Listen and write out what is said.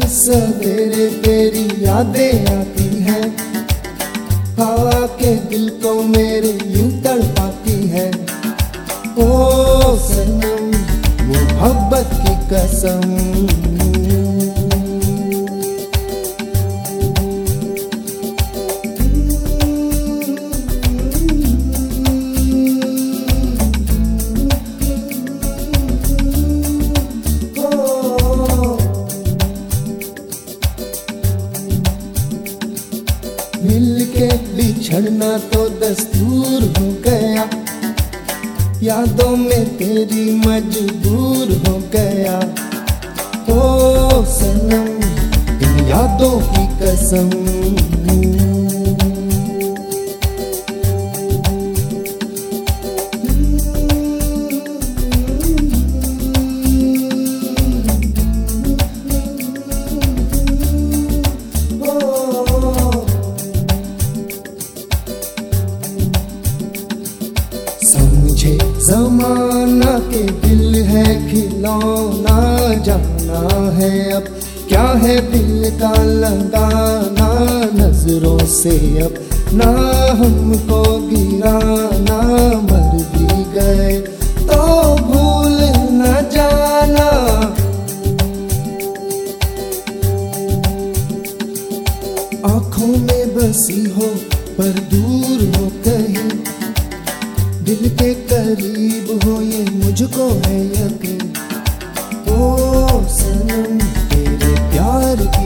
सवेरे तेरी यादें आती हैं। हवा के दिल को मेरे यूँ बिछड़ना तो दस्तूर हो गया। यादों में तेरी मजबूर हो गया। ओ सनम, इन यादों की कसम। दिल है खिलौना, जाना है अब। क्या है दिल का लगाना नज़रों से अब। ना हमको गिराना, मर भी गए तो भूल न जाना। आँखों में बसी हो, पर दूर हो कहीं दिल के करीब हो ये मुझको है यकीन। ओ सनम तेरे प्यार की